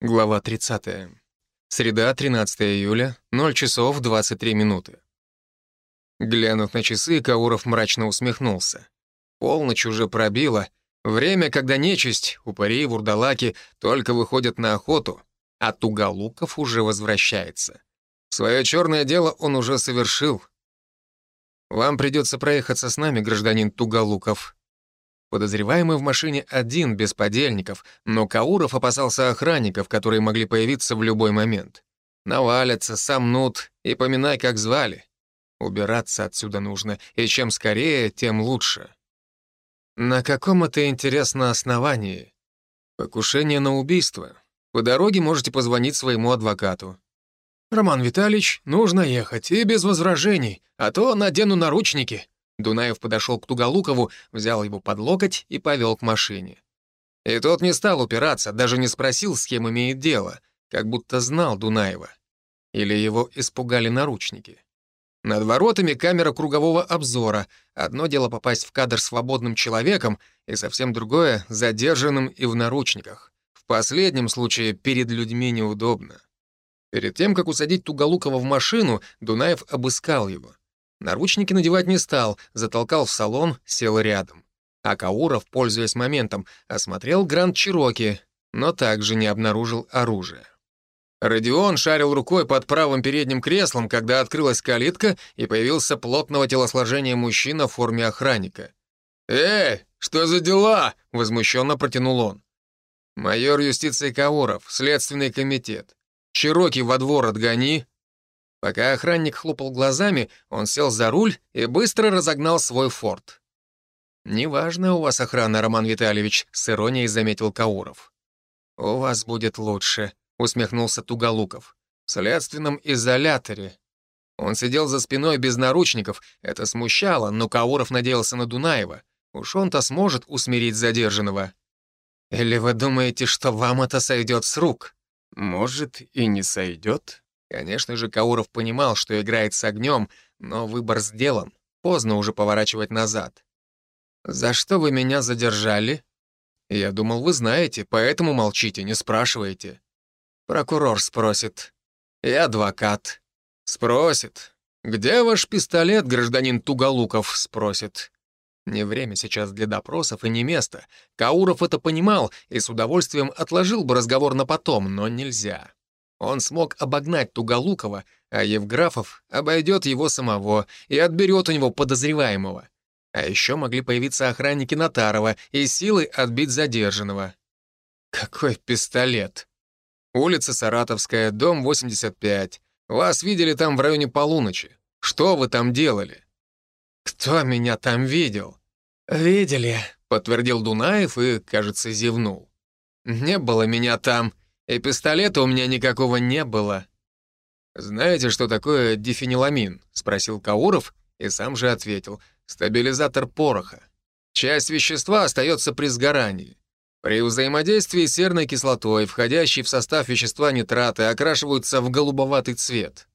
Глава 30. Среда, 13 июля, 0 часов 23 минуты. Глянув на часы, Кауров мрачно усмехнулся. Полночь уже пробила. Время, когда нечисть, упыри вурдалаки только выходят на охоту, а Туголуков уже возвращается. Свое черное дело он уже совершил. «Вам придется проехаться с нами, гражданин Туголуков», Подозреваемый в машине один, без подельников, но Кауров опасался охранников, которые могли появиться в любой момент. Навалятся, сомнут и поминай, как звали. Убираться отсюда нужно, и чем скорее, тем лучше. На каком это, интересно, основании? Покушение на убийство. По дороге можете позвонить своему адвокату. «Роман Витальевич, нужно ехать, и без возражений, а то надену наручники», Дунаев подошел к Туголукову, взял его под локоть и повел к машине. И тот не стал упираться, даже не спросил, с кем имеет дело, как будто знал Дунаева. Или его испугали наручники. Над воротами камера кругового обзора. Одно дело попасть в кадр свободным человеком, и совсем другое — задержанным и в наручниках. В последнем случае перед людьми неудобно. Перед тем, как усадить Туголукова в машину, Дунаев обыскал его. Наручники надевать не стал, затолкал в салон, сел рядом. А Кауров, пользуясь моментом, осмотрел Гранд Чироки, но также не обнаружил оружия. Родион шарил рукой под правым передним креслом, когда открылась калитка, и появился плотного телосложения мужчина в форме охранника. «Эй, что за дела?» — возмущенно протянул он. «Майор юстиции Кауров, Следственный комитет. Чироки во двор отгони, Пока охранник хлопал глазами, он сел за руль и быстро разогнал свой форт. «Неважно у вас охрана, Роман Витальевич», — с иронией заметил Кауров. «У вас будет лучше», — усмехнулся Туголуков. «В следственном изоляторе». Он сидел за спиной без наручников, это смущало, но Кауров надеялся на Дунаева. Уж он-то сможет усмирить задержанного. «Или вы думаете, что вам это сойдет с рук?» «Может, и не сойдет», Конечно же, Кауров понимал, что играет с огнем, но выбор сделан. Поздно уже поворачивать назад. «За что вы меня задержали?» «Я думал, вы знаете, поэтому молчите, не спрашивайте». Прокурор спросит. «И адвокат». Спросит. «Где ваш пистолет, гражданин Туголуков?» Спросит. Не время сейчас для допросов и не место. Кауров это понимал и с удовольствием отложил бы разговор на потом, но нельзя. Он смог обогнать Туголукова, а Евграфов обойдет его самого и отберет у него подозреваемого. А еще могли появиться охранники Натарова и силы отбить задержанного. Какой пистолет? Улица Саратовская, дом 85. Вас видели там в районе полуночи. Что вы там делали? Кто меня там видел? Видели, подтвердил Дунаев и, кажется, зевнул. Не было меня там, и пистолета у меня никакого не было. «Знаете, что такое дифениламин?» — спросил Кауров и сам же ответил. «Стабилизатор пороха. Часть вещества остается при сгорании. При взаимодействии с серной кислотой, входящей в состав вещества нитраты, окрашиваются в голубоватый цвет.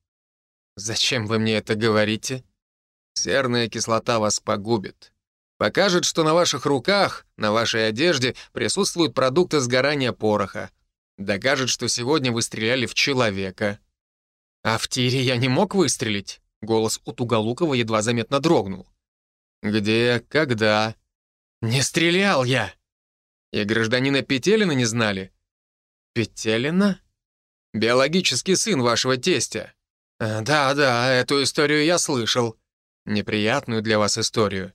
Зачем вы мне это говорите? Серная кислота вас погубит. Покажет, что на ваших руках, на вашей одежде присутствуют продукты сгорания пороха, Докажет, что сегодня вы стреляли в человека. А в тире я не мог выстрелить. Голос у Туголукова едва заметно дрогнул. Где, когда? Не стрелял я. И гражданина Петелина не знали. Петелина? Биологический сын вашего тестя. А, да, да, эту историю я слышал. Неприятную для вас историю.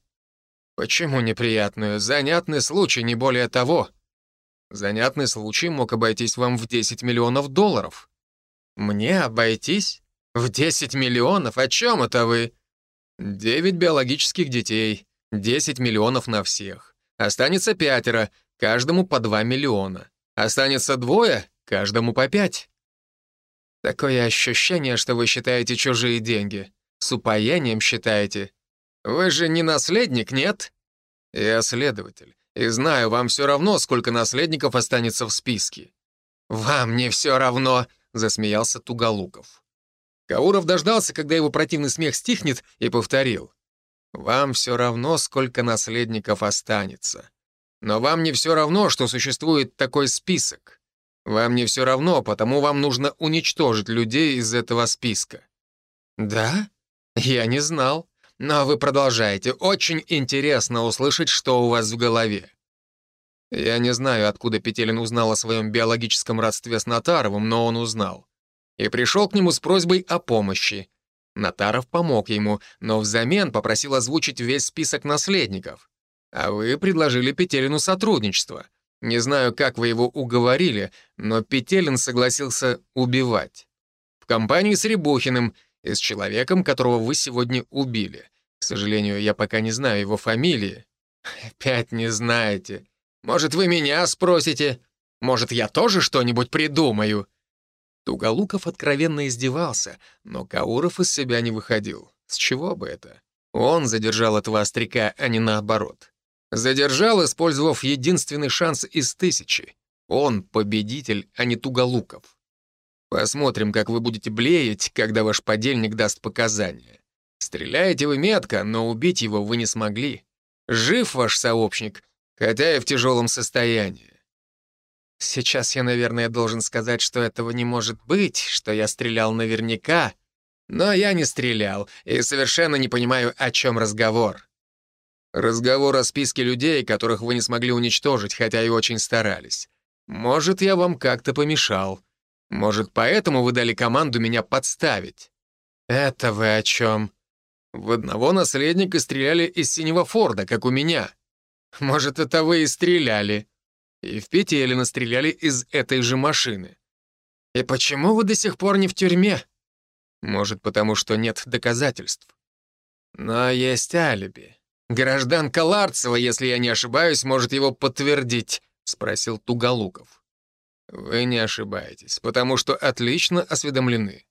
Почему неприятную? Занятный случай, не более того. Занятный случай мог обойтись вам в 10 миллионов долларов. Мне обойтись? В 10 миллионов? О чем это вы? 9 биологических детей, 10 миллионов на всех. Останется пятеро, каждому по 2 миллиона. Останется двое, каждому по 5. Такое ощущение, что вы считаете чужие деньги. С упоением считаете. Вы же не наследник, нет? Я следователь. И знаю, вам все равно, сколько наследников останется в списке». «Вам не все равно», — засмеялся Туголуков. Кауров дождался, когда его противный смех стихнет, и повторил. «Вам все равно, сколько наследников останется. Но вам не все равно, что существует такой список. Вам не все равно, потому вам нужно уничтожить людей из этого списка». «Да? Я не знал. Но вы продолжаете. Очень интересно услышать, что у вас в голове». Я не знаю, откуда Петелин узнал о своем биологическом родстве с Натаровым, но он узнал. И пришел к нему с просьбой о помощи. Натаров помог ему, но взамен попросил озвучить весь список наследников. А вы предложили Петелину сотрудничество. Не знаю, как вы его уговорили, но Петелин согласился убивать. В компании с Рябухиным и с человеком, которого вы сегодня убили. К сожалению, я пока не знаю его фамилии. Опять не знаете. Может, вы меня спросите? Может, я тоже что-нибудь придумаю?» Туголуков откровенно издевался, но Кауров из себя не выходил. С чего бы это? Он задержал этого остряка, а не наоборот. Задержал, использовав единственный шанс из тысячи. Он победитель, а не Туголуков. Посмотрим, как вы будете блеять, когда ваш подельник даст показания. Стреляете вы метко, но убить его вы не смогли. Жив ваш сообщник, хотя и в тяжелом состоянии. Сейчас я, наверное, должен сказать, что этого не может быть, что я стрелял наверняка, но я не стрелял и совершенно не понимаю, о чем разговор. Разговор о списке людей, которых вы не смогли уничтожить, хотя и очень старались. Может, я вам как-то помешал. Может, поэтому вы дали команду меня подставить. Это вы о чем? В одного наследника стреляли из синего Форда, как у меня. Может, это вы и стреляли. И в Петелина стреляли из этой же машины. И почему вы до сих пор не в тюрьме? Может, потому что нет доказательств. Но есть алиби. Гражданка Ларцева, если я не ошибаюсь, может его подтвердить, спросил Туголуков. Вы не ошибаетесь, потому что отлично осведомлены.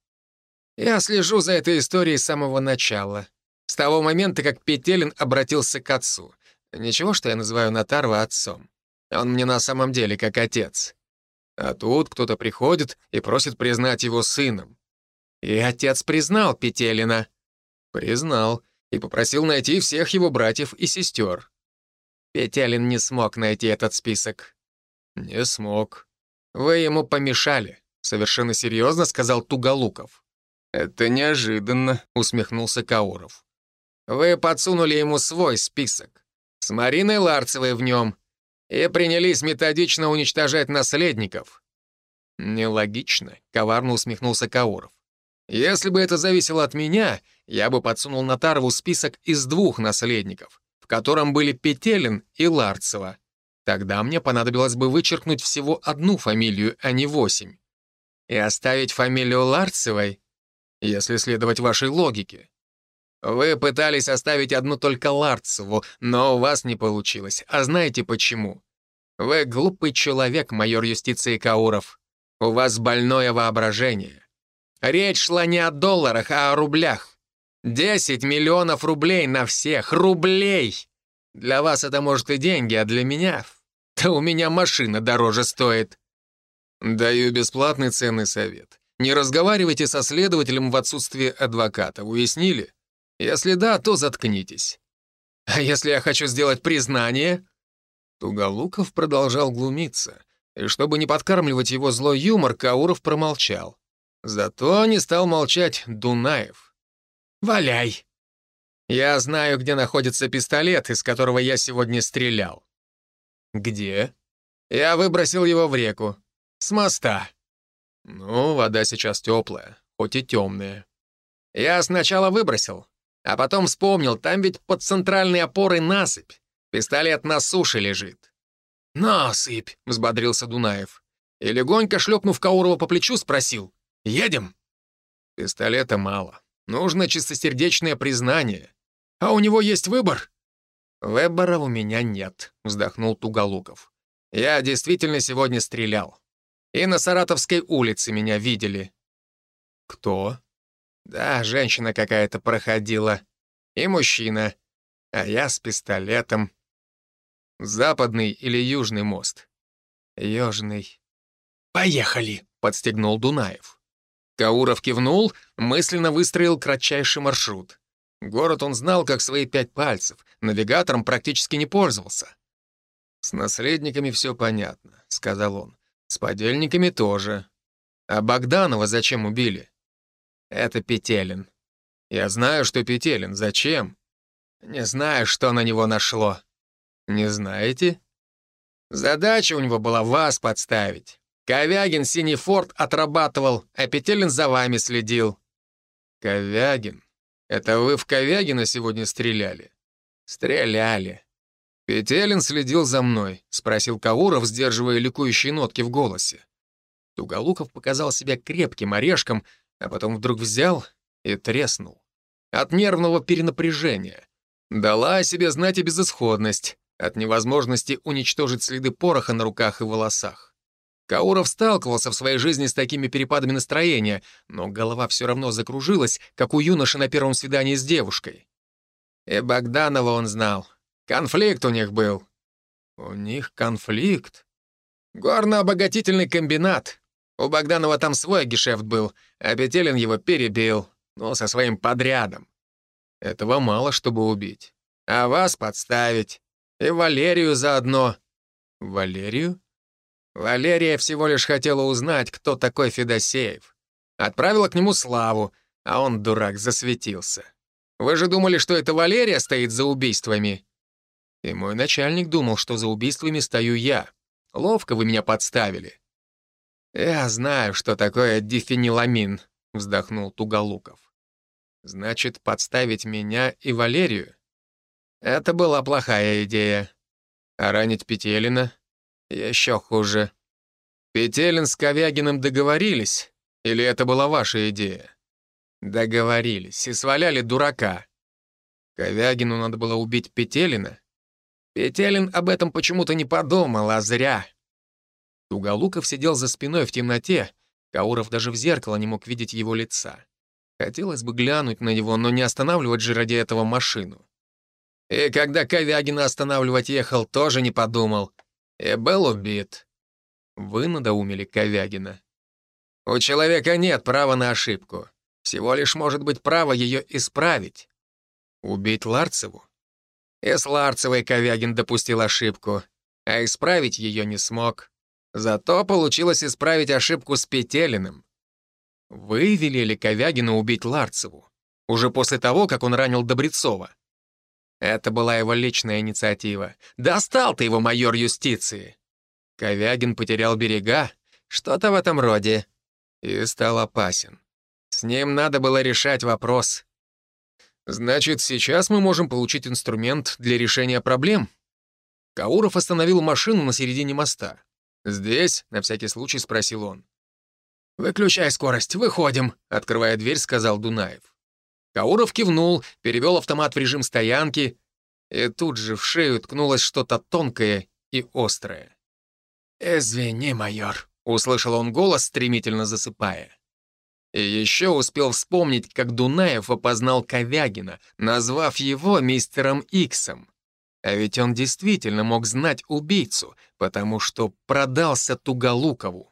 Я слежу за этой историей с самого начала. С того момента, как Петелин обратился к отцу. Ничего, что я называю Натарва отцом. Он мне на самом деле как отец. А тут кто-то приходит и просит признать его сыном. И отец признал Петелина. Признал и попросил найти всех его братьев и сестер. Петелин не смог найти этот список. Не смог. Вы ему помешали, совершенно серьезно сказал Туголуков. Это неожиданно, усмехнулся Кауров. Вы подсунули ему свой список. С Мариной Ларцевой в нем и принялись методично уничтожать наследников. Нелогично, коварно усмехнулся Кауров. Если бы это зависело от меня, я бы подсунул Натарову список из двух наследников, в котором были Петелин и Ларцева. Тогда мне понадобилось бы вычеркнуть всего одну фамилию, а не восемь. И оставить фамилию Ларцевой, если следовать вашей логике. Вы пытались оставить одну только Ларцеву, но у вас не получилось. А знаете почему? Вы глупый человек, майор юстиции Кауров. У вас больное воображение. Речь шла не о долларах, а о рублях. 10 миллионов рублей на всех. Рублей! Для вас это может и деньги, а для меня... Да у меня машина дороже стоит. Даю бесплатный ценный совет. Не разговаривайте со следователем в отсутствие адвоката. Уяснили? Если да, то заткнитесь. А если я хочу сделать признание? Туголуков продолжал глумиться, и чтобы не подкармливать его злой юмор, Кауров промолчал. Зато не стал молчать Дунаев. «Валяй! Я знаю, где находится пистолет, из которого я сегодня стрелял». «Где?» «Я выбросил его в реку. С моста». «Ну, вода сейчас теплая, хоть и темная». «Я сначала выбросил, а потом вспомнил, там ведь под центральной опорой насыпь. Пистолет на суше лежит. «Насыпь!» — взбодрился Дунаев. И легонько шлепнув Каурова по плечу, спросил. «Едем?» Пистолета мало. Нужно чистосердечное признание. А у него есть выбор? Выбора у меня нет, вздохнул Туголуков. Я действительно сегодня стрелял. И на Саратовской улице меня видели. Кто? Да, женщина какая-то проходила. И мужчина. А я с пистолетом. Западный или южный мост? Южный. «Поехали!» — подстегнул Дунаев. Кауров кивнул, мысленно выстроил кратчайший маршрут. Город он знал как свои пять пальцев, навигатором практически не пользовался. «С наследниками все понятно», — сказал он. С подельниками тоже. А Богданова зачем убили? Это Петелин. Я знаю, что Петелин. Зачем? Не знаю, что на него нашло. Не знаете? Задача у него была вас подставить. Ковягин синий форт отрабатывал, а Петелин за вами следил. Ковягин? Это вы в Ковягина сегодня стреляли? Стреляли. Петелин следил за мной, спросил Кауров, сдерживая ликующие нотки в голосе. Туголуков показал себя крепким орешком, а потом вдруг взял и треснул. От нервного перенапряжения. Дала о себе знать и безысходность, от невозможности уничтожить следы пороха на руках и волосах. Кауров сталкивался в своей жизни с такими перепадами настроения, но голова все равно закружилась, как у юноши на первом свидании с девушкой. И Богданова он знал. Конфликт у них был. У них конфликт? Горно-обогатительный комбинат. У Богданова там свой гешефт был, а Петелин его перебил, но со своим подрядом. Этого мало, чтобы убить. А вас подставить. И Валерию заодно. Валерию? Валерия всего лишь хотела узнать, кто такой Федосеев. Отправила к нему Славу, а он, дурак, засветился. Вы же думали, что это Валерия стоит за убийствами? И мой начальник думал, что за убийствами стою я. Ловко вы меня подставили. «Я знаю, что такое дифениламин», — вздохнул Туголуков. «Значит, подставить меня и Валерию? Это была плохая идея. А ранить Петелина? Еще хуже. Петелин с Ковягиным договорились? Или это была ваша идея? Договорились и сваляли дурака. Ковягину надо было убить Петелина? Петелин об этом почему-то не подумал, а зря. Туголуков сидел за спиной в темноте, Кауров даже в зеркало не мог видеть его лица. Хотелось бы глянуть на него, но не останавливать же ради этого машину. И когда Ковягина останавливать ехал, тоже не подумал. И был убит. Вы надоумили Ковягина. У человека нет права на ошибку. Всего лишь может быть право ее исправить. Убить Ларцеву? И с Ларцевой Ковягин допустил ошибку, а исправить ее не смог. Зато получилось исправить ошибку с Петелиным. Вы велели Ковягину убить Ларцеву, уже после того, как он ранил Добрецова. Это была его личная инициатива. Достал ты его, майор юстиции. Ковягин потерял берега, что-то в этом роде, и стал опасен. С ним надо было решать вопрос. Значит, сейчас мы можем получить инструмент для решения проблем. Кауров остановил машину на середине моста. «Здесь?» — на всякий случай спросил он. «Выключай скорость, выходим», — открывая дверь, сказал Дунаев. Кауров кивнул, перевел автомат в режим стоянки, и тут же в шею ткнулось что-то тонкое и острое. «Извини, майор», — услышал он голос, стремительно засыпая. И еще успел вспомнить, как Дунаев опознал Ковягина, назвав его мистером Иксом. А ведь он действительно мог знать убийцу, потому что продался Туголукову.